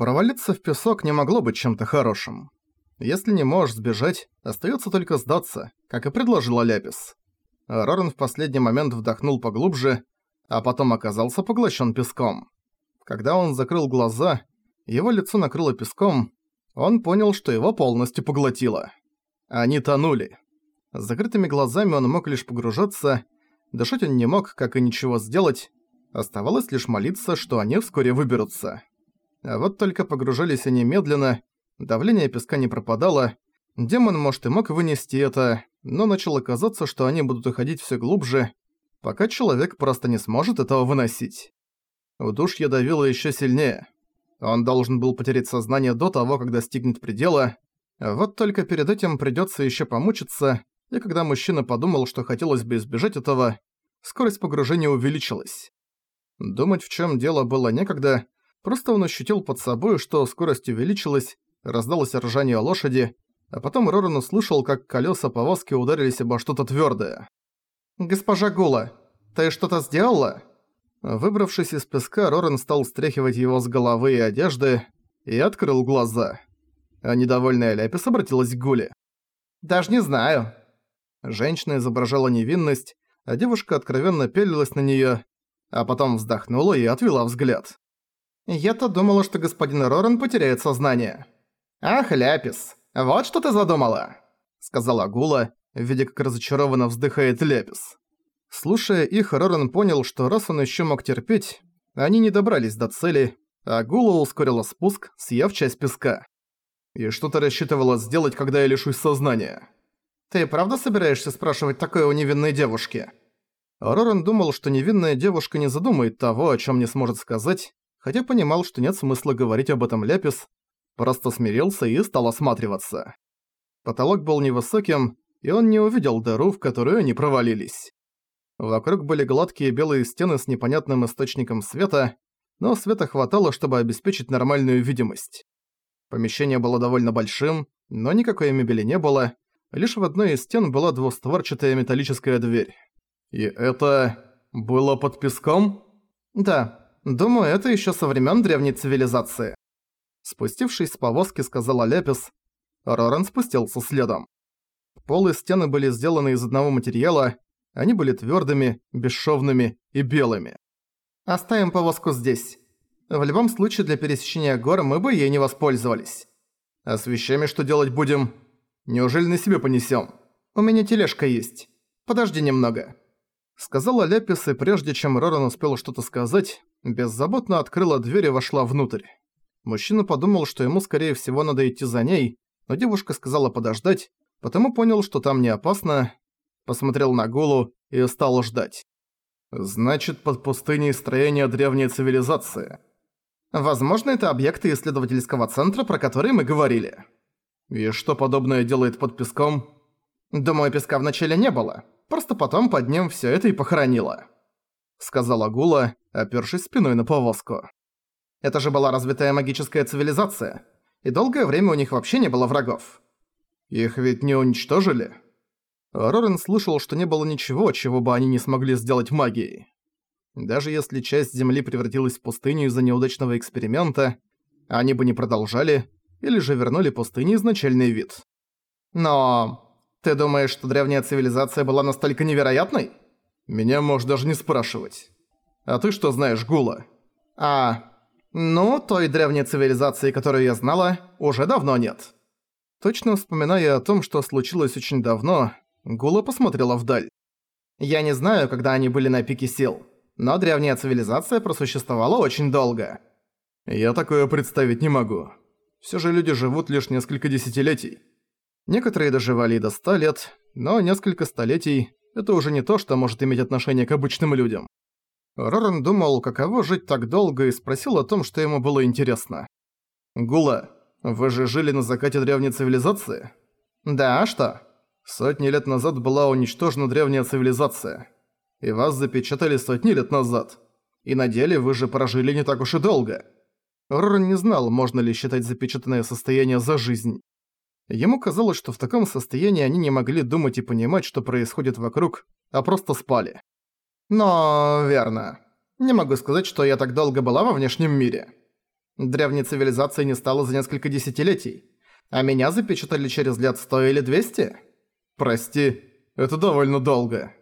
Провалиться в песок не могло быть чем-то хорошим. Если не можешь сбежать, остается только сдаться, как и предложила Ляпис. Роран в последний момент вдохнул поглубже, а потом оказался поглощен песком. Когда он закрыл глаза, его лицо накрыло песком, он понял, что его полностью поглотило. Они тонули. С закрытыми глазами он мог лишь погружаться, дышать он не мог, как и ничего сделать, оставалось лишь молиться, что они вскоре выберутся. А вот только погружались они медленно, давление песка не пропадало, демон, может, и мог вынести это, но начало казаться, что они будут уходить все глубже, пока человек просто не сможет этого выносить. Удушье давило еще сильнее. Он должен был потерять сознание до того, как достигнет предела, вот только перед этим придётся ещё помучиться, и когда мужчина подумал, что хотелось бы избежать этого, скорость погружения увеличилась. Думать, в чём дело было некогда, просто он ощутил под собой, что скорость увеличилась, раздалось ржание лошади, а потом Роран услышал, как колёса повозки ударились обо что-то твёрдое. «Госпожа Гула, ты что-то сделала?» Выбравшись из песка, Роран стал стряхивать его с головы и одежды и открыл глаза а недовольная Ляпис обратилась к Гуле. «Даже не знаю». Женщина изображала невинность, а девушка откровенно пялилась на неё, а потом вздохнула и отвела взгляд. «Я-то думала, что господин Роран потеряет сознание». «Ах, Ляпис, вот что ты задумала», — сказала Гула, видя, как разочарованно вздыхает Ляпис. Слушая их, Роран понял, что раз он ещё мог терпеть, они не добрались до цели, а Гула ускорила спуск, съев часть песка. И что ты рассчитывала сделать, когда я лишусь сознания? Ты правда собираешься спрашивать такое у невинной девушки? Роран думал, что невинная девушка не задумает того, о чем не сможет сказать, хотя понимал, что нет смысла говорить об этом Ляпис, просто смирился и стал осматриваться. Потолок был невысоким, и он не увидел дыру, в которую они провалились. Вокруг были гладкие белые стены с непонятным источником света, но света хватало, чтобы обеспечить нормальную видимость. Помещение было довольно большим, но никакой мебели не было, лишь в одной из стен была двустворчатая металлическая дверь. И это... было под песком? Да, думаю, это еще со времен древней цивилизации. Спустившись с повозки, сказала Лепис, Роран спустился следом. Пол стены были сделаны из одного материала, они были твердыми, бесшовными и белыми. «Оставим повозку здесь. В любом случае, для пересечения гор мы бы ей не воспользовались. А с вещами что делать будем? Неужели на себе понесем? У меня тележка есть. Подожди немного. Сказала Ляпис, и прежде чем Роран успел что-то сказать, беззаботно открыла дверь и вошла внутрь. Мужчина подумал, что ему скорее всего надо идти за ней, но девушка сказала подождать, потому понял, что там не опасно, посмотрел на Гулу и стал ждать. «Значит, под пустыней строение древней цивилизации», Возможно, это объекты исследовательского центра, про которые мы говорили. И что подобное делает под песком? Думаю, песка вначале не было. Просто потом под ним всё это и похоронило. Сказала Гула, опёршись спиной на повозку. Это же была развитая магическая цивилизация. И долгое время у них вообще не было врагов. Их ведь не уничтожили? Рорен слышал, что не было ничего, чего бы они не смогли сделать магией. Даже если часть Земли превратилась в пустыню из-за неудачного эксперимента, они бы не продолжали, или же вернули пустыне изначальный вид. Но... Ты думаешь, что древняя цивилизация была настолько невероятной? Меня можешь даже не спрашивать. А ты что знаешь, Гула? А... Ну, той древней цивилизации, которую я знала, уже давно нет. Точно вспоминая о том, что случилось очень давно, Гула посмотрела вдаль. Я не знаю, когда они были на пике сил но древняя цивилизация просуществовала очень долго. Я такое представить не могу. Все же люди живут лишь несколько десятилетий. Некоторые доживали и до ста лет, но несколько столетий – это уже не то, что может иметь отношение к обычным людям. Роран думал, каково жить так долго, и спросил о том, что ему было интересно. «Гула, вы же жили на закате древней цивилизации?» «Да, а что?» «Сотни лет назад была уничтожена древняя цивилизация и вас запечатали сотни лет назад. И на деле вы же прожили не так уж и долго. Роран не знал, можно ли считать запечатанное состояние за жизнь. Ему казалось, что в таком состоянии они не могли думать и понимать, что происходит вокруг, а просто спали. Но верно. Не могу сказать, что я так долго была во внешнем мире. Древней цивилизации не стало за несколько десятилетий. А меня запечатали через лет сто или двести? Прости, это довольно долго.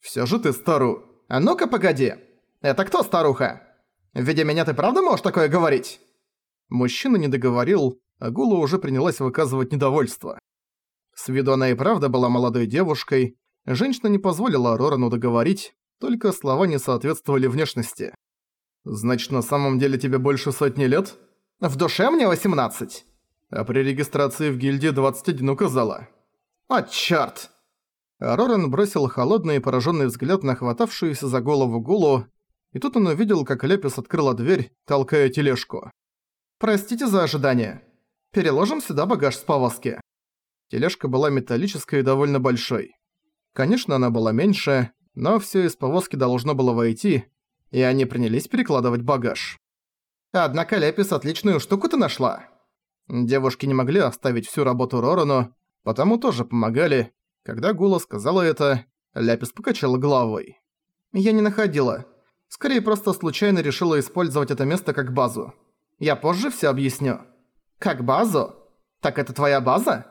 Всё же ты стару. А ну-ка погоди. Это кто старуха? Видя меня, ты правда можешь такое говорить? Мужчина не договорил, а Гула уже принялась выказывать недовольство. С виду она и правда была молодой девушкой, женщина не позволила Рорану договорить, только слова не соответствовали внешности. «Значит, на самом деле тебе больше сотни лет?» «В душе мне 18. А при регистрации в гильдии 21 указала. «О, чёрт!» Роран бросил холодный и пораженный взгляд на хватавшуюся за голову Гулу, и тут он увидел, как Лепис открыла дверь, толкая тележку. «Простите за ожидание. Переложим сюда багаж с повозки». Тележка была металлической и довольно большой. Конечно, она была меньше, но всё из повозки должно было войти, и они принялись перекладывать багаж. «Однако Лепис отличную штуку ты нашла». Девушки не могли оставить всю работу Рорану, потому тоже помогали. Когда Гула сказала это, Ляпис покачала головой. «Я не находила. Скорее, просто случайно решила использовать это место как базу. Я позже всё объясню». «Как базу? Так это твоя база?»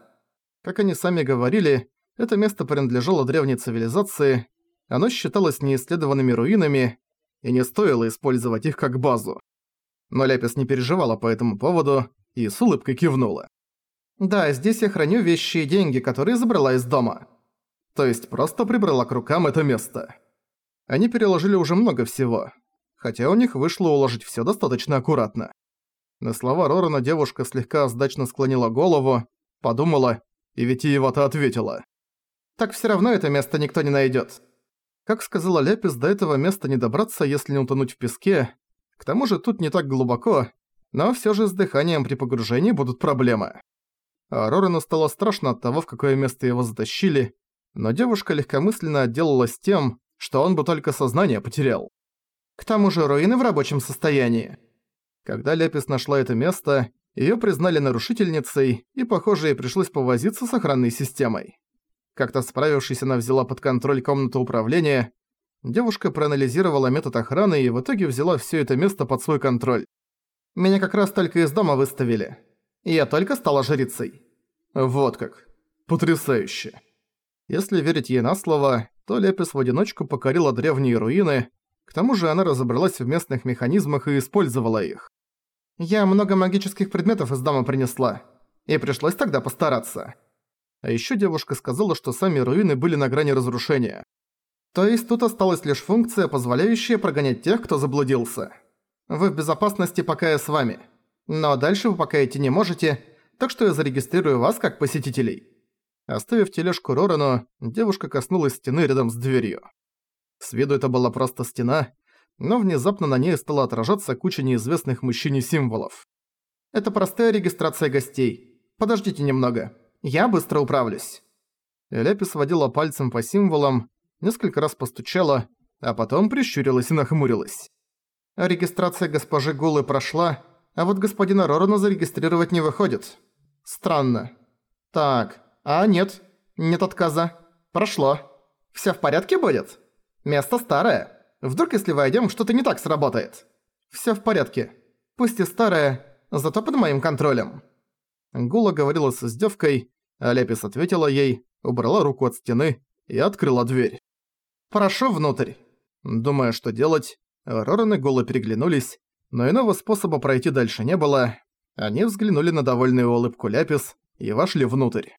Как они сами говорили, это место принадлежало древней цивилизации, оно считалось неисследованными руинами, и не стоило использовать их как базу. Но Ляпис не переживала по этому поводу, и с улыбкой кивнула. «Да, здесь я храню вещи и деньги, которые забрала из дома. То есть просто прибрала к рукам это место. Они переложили уже много всего, хотя у них вышло уложить всё достаточно аккуратно. На слова Рорана девушка слегка сдачно склонила голову, подумала и витиевато ответила. «Так всё равно это место никто не найдёт». Как сказала Лепис, до этого места не добраться, если не утонуть в песке. К тому же тут не так глубоко, но всё же с дыханием при погружении будут проблемы. А Рорану стало страшно от того, в какое место его затащили, но девушка легкомысленно отделалась тем, что он бы только сознание потерял. К тому же руины в рабочем состоянии. Когда Лепис нашла это место, её признали нарушительницей, и, похоже, ей пришлось повозиться с охранной системой. Как-то справившись, она взяла под контроль комнату управления. Девушка проанализировала метод охраны и в итоге взяла всё это место под свой контроль. Меня как раз только из дома выставили. Я только стала жрицей. Вот как. Потрясающе. Если верить ей на слово, то Лепис в одиночку покорила древние руины, к тому же она разобралась в местных механизмах и использовала их. Я много магических предметов из дома принесла, и пришлось тогда постараться. А ещё девушка сказала, что сами руины были на грани разрушения. То есть тут осталась лишь функция, позволяющая прогонять тех, кто заблудился. Вы в безопасности, пока я с вами. Но дальше вы пока идти не можете, так что я зарегистрирую вас как посетителей». Оставив тележку Рорану, девушка коснулась стены рядом с дверью. С виду это была просто стена, но внезапно на ней стала отражаться куча неизвестных мужчине символов. «Это простая регистрация гостей. Подождите немного. Я быстро управлюсь». Ляпис водила пальцем по символам, несколько раз постучала, а потом прищурилась и нахмурилась. Регистрация госпожи Гулы прошла, а вот господина Рорана зарегистрировать не выходит. Странно. Так, а нет, нет отказа. Прошло. Всё в порядке будет? Место старое. Вдруг если войдём, что-то не так сработает. Всё в порядке. Пусть и старое, зато под моим контролем. Гула говорила с издевкой, а Лепис ответила ей, убрала руку от стены и открыла дверь. «Прошу внутрь». Думая, что делать, Роран и Гола переглянулись, но иного способа пройти дальше не было. Они взглянули на довольную улыбку Ляпис и вошли внутрь.